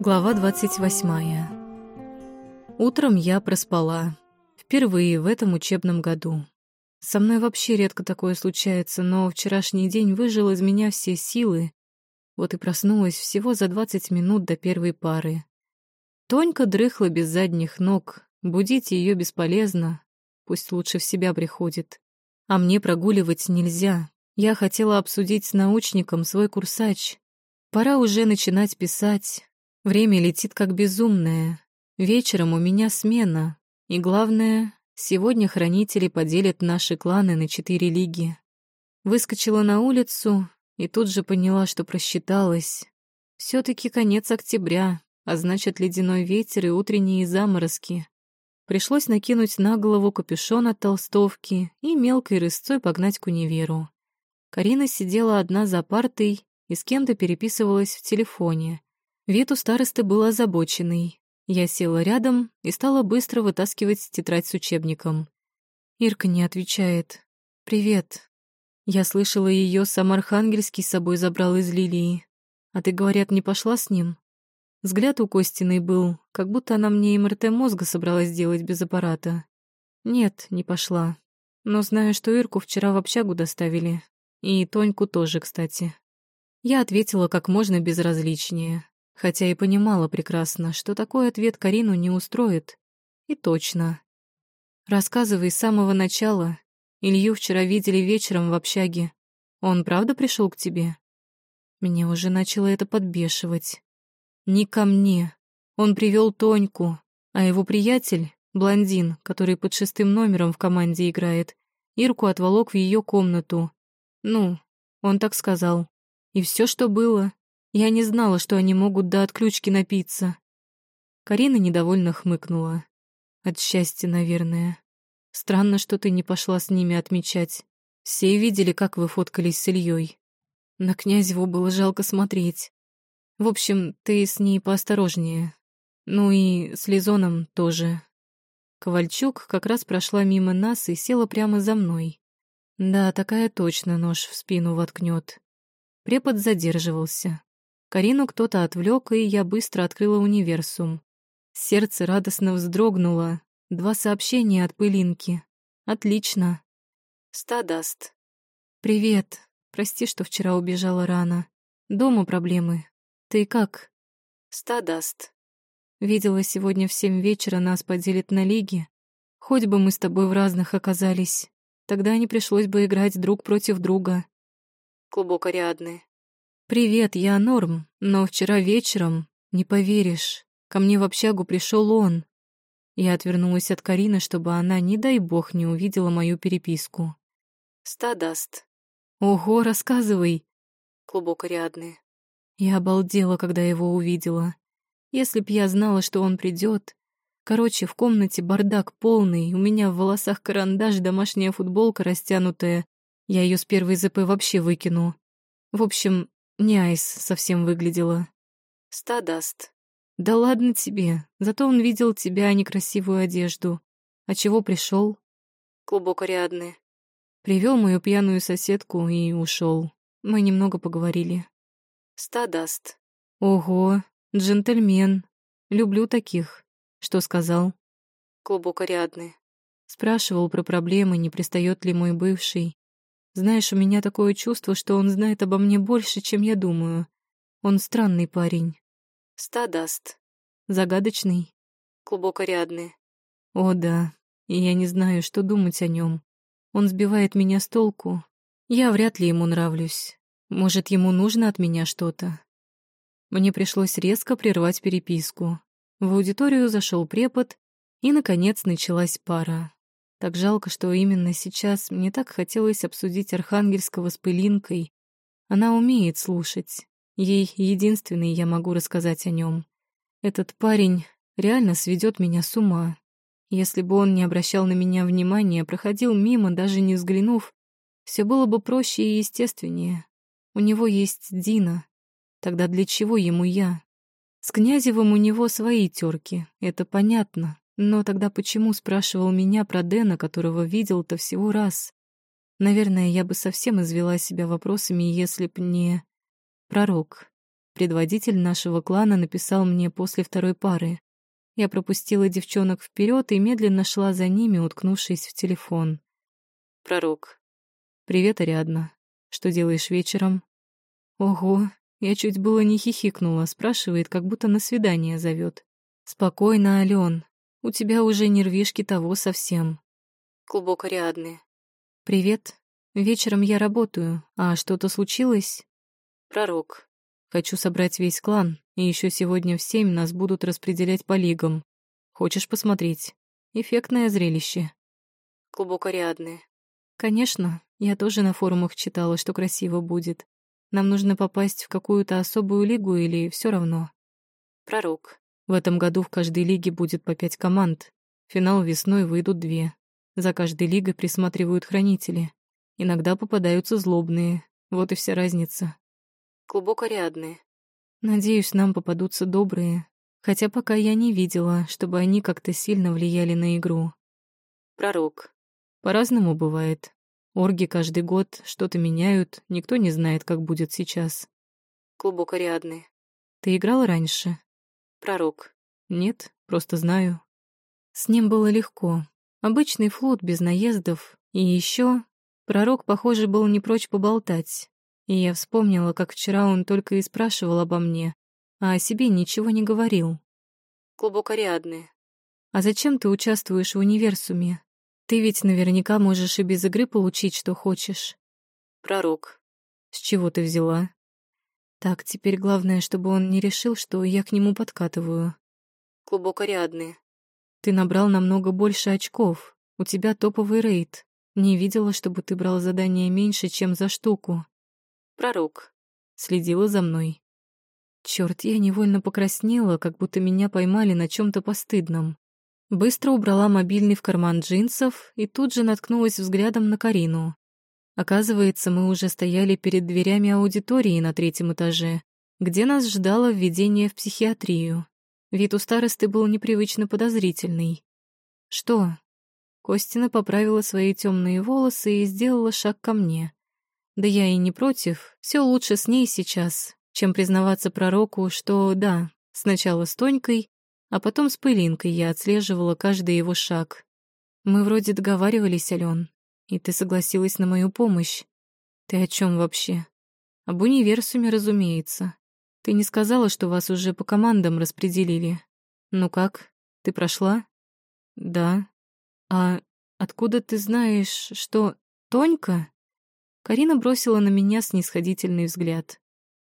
Глава 28. Утром я проспала. Впервые в этом учебном году. Со мной вообще редко такое случается, но вчерашний день выжил из меня все силы. Вот и проснулась всего за 20 минут до первой пары. Тонька дрыхла без задних ног, будить ее бесполезно, пусть лучше в себя приходит. А мне прогуливать нельзя. Я хотела обсудить с научником свой курсач. Пора уже начинать писать, Время летит как безумное. Вечером у меня смена. И главное, сегодня хранители поделят наши кланы на четыре лиги. Выскочила на улицу и тут же поняла, что просчиталась. все таки конец октября, а значит, ледяной ветер и утренние заморозки. Пришлось накинуть на голову капюшон от толстовки и мелкой рысцой погнать к универу. Карина сидела одна за партой и с кем-то переписывалась в телефоне. Вид у старосты был озабоченный. Я села рядом и стала быстро вытаскивать тетрадь с учебником. Ирка не отвечает. «Привет». Я слышала, ее сам Архангельский с собой забрал из Лилии. А ты, говорят, не пошла с ним? Взгляд у Костиной был, как будто она мне МРТ мозга собралась делать без аппарата. Нет, не пошла. Но знаю, что Ирку вчера в общагу доставили. И Тоньку тоже, кстати. Я ответила как можно безразличнее хотя и понимала прекрасно, что такой ответ Карину не устроит. И точно. Рассказывай с самого начала. Илью вчера видели вечером в общаге. Он правда пришел к тебе? Меня уже начало это подбешивать. Не ко мне. Он привел Тоньку, а его приятель, блондин, который под шестым номером в команде играет, Ирку отволок в ее комнату. Ну, он так сказал. И все, что было, я не знала, что они могут до отключки напиться. Карина недовольно хмыкнула. От счастья, наверное. Странно, что ты не пошла с ними отмечать. Все видели, как вы фоткались с Ильей. На Князеву было жалко смотреть. В общем, ты с ней поосторожнее. Ну и с Лизоном тоже. Ковальчук как раз прошла мимо нас и села прямо за мной. Да, такая точно нож в спину воткнет. Препод задерживался. Карину кто-то отвлек, и я быстро открыла универсум. Сердце радостно вздрогнуло. Два сообщения от пылинки. Отлично. Стадаст. Привет. Прости, что вчера убежала рано. Дома проблемы. Ты как? Стадаст. Видела сегодня в семь вечера нас поделит на лиги. Хоть бы мы с тобой в разных оказались. Тогда не пришлось бы играть друг против друга. Клубок Ариадны. «Привет, я Норм, но вчера вечером, не поверишь, ко мне в общагу пришел он». Я отвернулась от Карины, чтобы она, не дай бог, не увидела мою переписку. «Стадаст». «Ого, рассказывай». Клубок Ариадны. Я обалдела, когда его увидела. Если б я знала, что он придет. Короче, в комнате бардак полный, у меня в волосах карандаш, домашняя футболка растянутая. Я ее с первой ЗП вообще выкину. В общем, не Айс совсем выглядела. Стадаст. Да ладно тебе, зато он видел тебя, а не красивую одежду. А чего пришел? Клубок Ариадны. Привел мою пьяную соседку и ушел. Мы немного поговорили. Стадаст. Ого, джентльмен. Люблю таких. Что сказал? Клубок Ариадны. Спрашивал про проблемы, не пристает ли мой бывший. Знаешь, у меня такое чувство, что он знает обо мне больше, чем я думаю. Он странный парень. Стадаст. Загадочный. Клубок Ариадны. О, да. И я не знаю, что думать о нем. Он сбивает меня с толку. Я вряд ли ему нравлюсь. Может, ему нужно от меня что-то. Мне пришлось резко прервать переписку. В аудиторию зашел препод, и, наконец, началась пара. Так жалко, что именно сейчас мне так хотелось обсудить Архангельского с Пылинкой. Она умеет слушать. Ей единственный я могу рассказать о нем. Этот парень реально сведет меня с ума. Если бы он не обращал на меня внимания, проходил мимо, даже не взглянув, все было бы проще и естественнее. У него есть Дина. Тогда для чего ему я? С Князевым у него свои терки, это понятно. Но тогда почему спрашивал меня про Дэна, которого видел-то всего раз? Наверное, я бы совсем извела себя вопросами, если б не... Пророк. предводитель нашего клана написал мне после второй пары. Я пропустила девчонок вперед и медленно шла за ними, уткнувшись в телефон. Пророк. «Привет, Ариадна. Что делаешь вечером?» «Ого, я чуть было не хихикнула, спрашивает, как будто на свидание зовет. «Спокойно, Ален, у тебя уже нервишки того совсем». Клубок Ариадны. «Привет. Вечером я работаю. А что-то случилось?» «Пророк. Хочу собрать весь клан, и еще сегодня в семь нас будут распределять по лигам. Хочешь посмотреть? Эффектное зрелище». Клубок Ариадны. «Конечно. Я тоже на форумах читала, что красиво будет. Нам нужно попасть в какую-то особую лигу или все равно?» «Пророк. В этом году в каждой лиге будет по пять команд. финал весной выйдут две. За каждой лигой присматривают хранители. Иногда попадаются злобные. Вот и вся разница. Клубок Ариадны. Надеюсь, нам попадутся добрые. Хотя пока я не видела, чтобы они как-то сильно влияли на игру. Пророк. По-разному бывает. Орги каждый год что-то меняют, никто не знает, как будет сейчас. Клубок Ариадны. Ты играл раньше? Пророк. Нет, просто знаю. С ним было легко. Обычный флот без наездов. И еще пророк, похоже, был не прочь поболтать. И я вспомнила, как вчера он только и спрашивал обо мне, а о себе ничего не говорил. Клубок Ариадны. А зачем ты участвуешь в универсуме? Ты ведь наверняка можешь и без игры получить, что хочешь. Пророк. С чего ты взяла? Так, теперь главное, чтобы он не решил, что я к нему подкатываю. Клубок Ариадны. Ты набрал намного больше очков. У тебя топовый рейд. Не видела, чтобы ты брал задание меньше, чем за штуку. Пророк. Следила за мной. Черт, я невольно покраснела, как будто меня поймали на чем то постыдном. Быстро убрала мобильный в карман джинсов и тут же наткнулась взглядом на Карину. Оказывается, мы уже стояли перед дверями аудитории на третьем этаже, где нас ждало введение в психиатрию. Вид у старосты был непривычно подозрительный. «Что?» Костина поправила свои темные волосы и сделала шаг ко мне. Да я и не против, все лучше с ней сейчас, чем признаваться пророку, что да, сначала с Тонькой, а потом с Пылинкой я отслеживала каждый его шаг. Мы вроде договаривались, Ален. И ты согласилась на мою помощь. Ты о чем вообще? Об универсуме, разумеется. Ты не сказала, что вас уже по командам распределили. Ну как, ты прошла? Да. А откуда ты знаешь, что... Тонька? Карина бросила на меня снисходительный взгляд.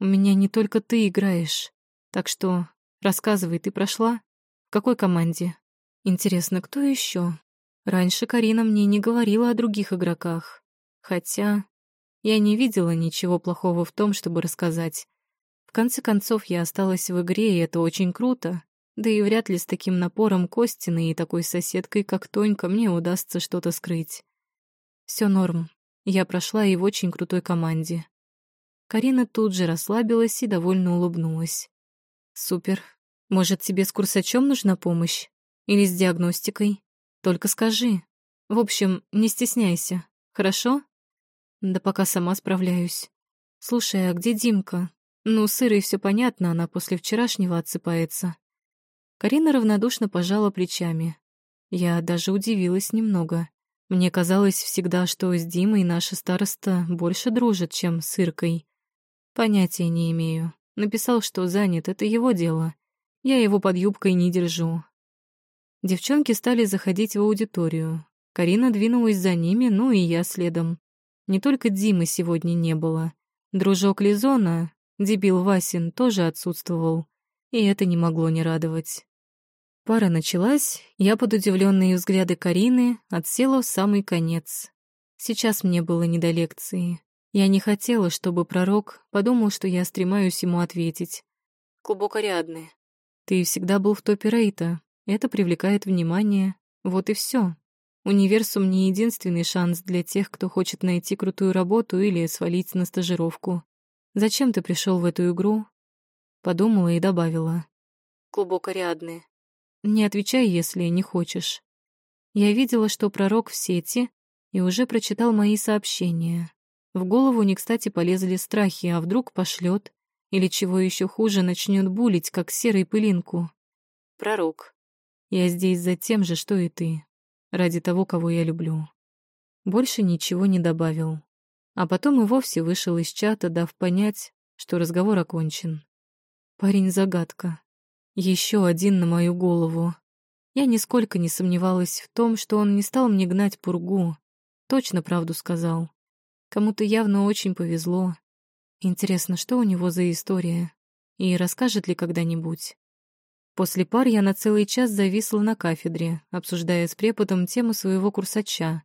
У меня не только ты играешь. Так что рассказывай, ты прошла? В какой команде? Интересно, кто еще? Раньше Карина мне не говорила о других игроках. Хотя я не видела ничего плохого в том, чтобы рассказать. В конце концов, я осталась в игре, и это очень круто. Да и вряд ли с таким напором Костины и такой соседкой, как Тонька, мне удастся что-то скрыть. Все норм. Я прошла и в очень крутой команде. Карина тут же расслабилась и довольно улыбнулась. «Супер. Может, тебе с курсачом нужна помощь? Или с диагностикой?» Только скажи. В общем, не стесняйся, хорошо? Да пока сама справляюсь. Слушай, а где Димка? Ну, с Ирой все понятно, она после вчерашнего отсыпается. Карина равнодушно пожала плечами. Я даже удивилась немного. Мне казалось всегда, что с Димой наша староста больше дружит, чем с Иркой. Понятия не имею. Написал, что занят, это его дело. Я его под юбкой не держу, Девчонки стали заходить в аудиторию. Карина двинулась за ними, ну и я следом. Не только Димы сегодня не было. Дружок Лизона, дебил Васин, тоже отсутствовал. И это не могло не радовать. Пара началась, я под удивленные взгляды Карины отсела в самый конец. Сейчас мне было не до лекции. Я не хотела, чтобы пророк подумал, что я стремаюсь ему ответить. «Клубок Ариадны, ты всегда был в топе рейта, это привлекает внимание. Вот и все. Универсум не единственный шанс для тех, кто хочет найти крутую работу или свалить на стажировку. Зачем ты пришел в эту игру? Подумала и добавила. Клубок Ариадны. Не отвечай, если не хочешь. Я видела, что пророк в сети и уже прочитал мои сообщения. В голову не кстати полезли страхи, а вдруг пошлет. Или, чего еще хуже, начнет булить, как серой пылинку. Пророк. Я здесь за тем же, что и ты. Ради того, кого я люблю. Больше ничего не добавил. А потом и вовсе вышел из чата, дав понять, что разговор окончен. Парень-загадка. Еще один на мою голову. Я нисколько не сомневалась в том, что он не стал мне гнать пургу. Точно правду сказал. Кому-то явно очень повезло. Интересно, что у него за история? И расскажет ли когда-нибудь? После пар я на целый час зависла на кафедре, обсуждая с преподом тему своего курсача.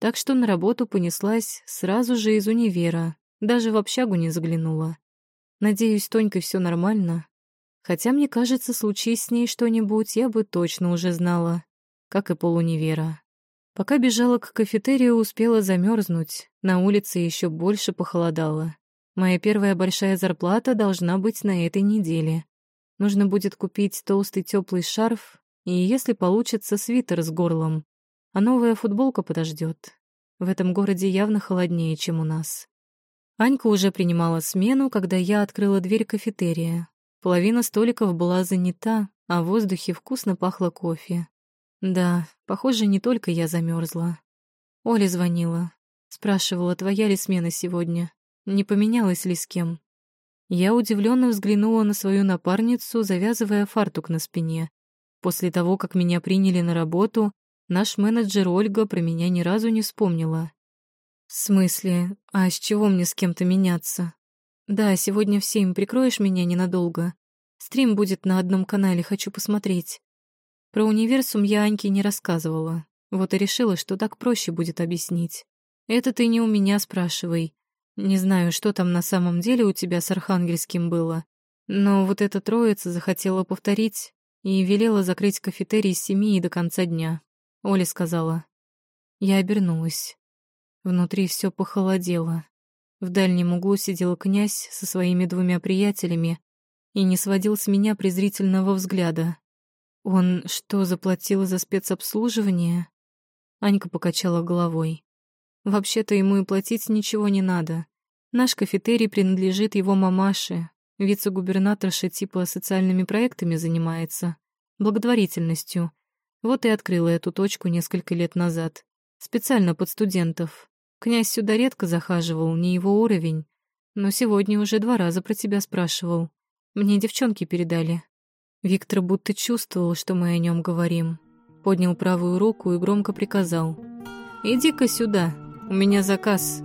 Так что на работу понеслась сразу же из универа, даже в общагу не заглянула. Надеюсь, с Тонькой все нормально. Хотя, мне кажется, случись с ней что-нибудь, я бы точно уже знала, как и полунивера. Пока бежала к кафетерию, успела замерзнуть. На улице еще больше похолодало. Моя первая большая зарплата должна быть на этой неделе. Нужно будет купить толстый теплый шарф и, если получится, свитер с горлом. А новая футболка подождет. В этом городе явно холоднее, чем у нас. Анька уже принимала смену, когда я открыла дверь кафетерия. Половина столиков была занята, а в воздухе вкусно пахло кофе. Да, похоже, не только я замерзла. Оля звонила. Спрашивала, твоя ли смена сегодня. Не поменялась ли с кем? Я удивленно взглянула на свою напарницу, завязывая фартук на спине. После того, как меня приняли на работу, наш менеджер Ольга про меня ни разу не вспомнила. «В смысле? А с чего мне с кем-то меняться?» «Да, сегодня в семь прикроешь меня ненадолго. Стрим будет на одном канале, хочу посмотреть». Про универсум я Аньке не рассказывала. Вот и решила, что так проще будет объяснить. «Это ты не у меня спрашивай. Не знаю, что там на самом деле у тебя с Архангельским было, но вот эта троица захотела повторить и велела закрыть кафетерий с семи до конца дня. Оля сказала. Я обернулась. Внутри все похолодело. В дальнем углу сидел князь со своими двумя приятелями и не сводил с меня презрительного взгляда. Он что, заплатил за спецобслуживание? Анька покачала головой. Вообще-то ему и платить ничего не надо. Наш кафетерий принадлежит его мамаше. Вице-губернаторша типа социальными проектами занимается. Благотворительностью. Вот и открыла эту точку несколько лет назад. Специально под студентов. Князь сюда редко захаживал, не его уровень. Но сегодня уже два раза про тебя спрашивал. Мне девчонки передали. Виктор будто чувствовал, что мы о нем говорим. Поднял правую руку и громко приказал. «Иди-ка сюда, у меня заказ,